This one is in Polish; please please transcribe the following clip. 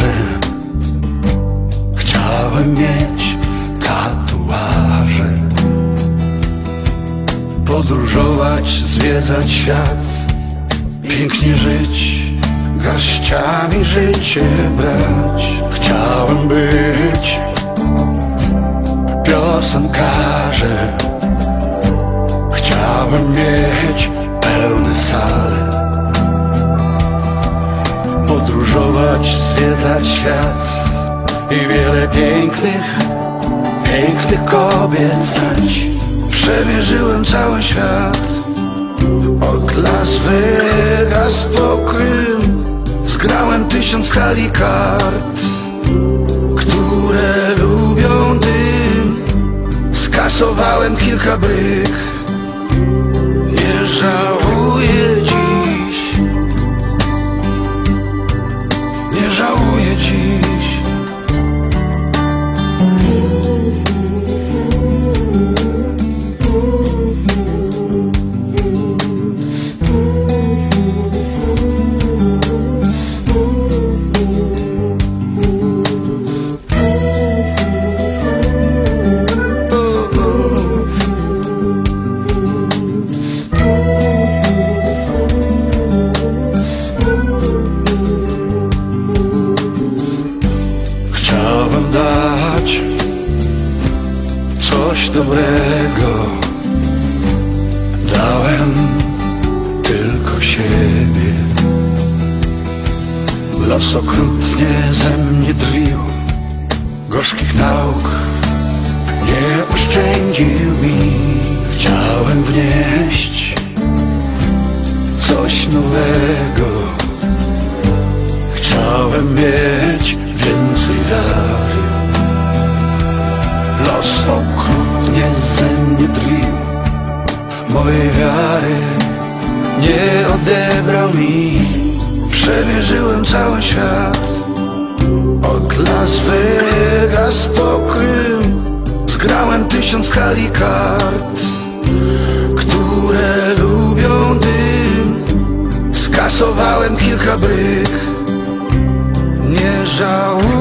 twarzy Chciałem mieć tatuaże Podróżować, zwiedzać świat Pięknie żyć, garściami życie brać. Chciałem być piosenkarzem Chciałem mieć pełne sale Podróżować, zwiedzać świat I wiele pięknych, pięknych kobiet znać. Przemierzyłem cały świat Od Las Vegas po Krym. Zgrałem tysiąc talii kart Które lubią dym. Skasowałem kilka brych Nie Chciałbym dać coś dobrego. Dałem tylko siebie. Los okrutnie ze mnie drwił. Gorzkich nauk nie oszczędził mi okrutnie ze mnie drwił Mojej wiary nie odebrał mi. Przemierzyłem cały świat. Od Las Vegas po Krym Zgrałem tysiąc talii kart Które lubią dym. Skasowałem kilka brych. Nie żałuję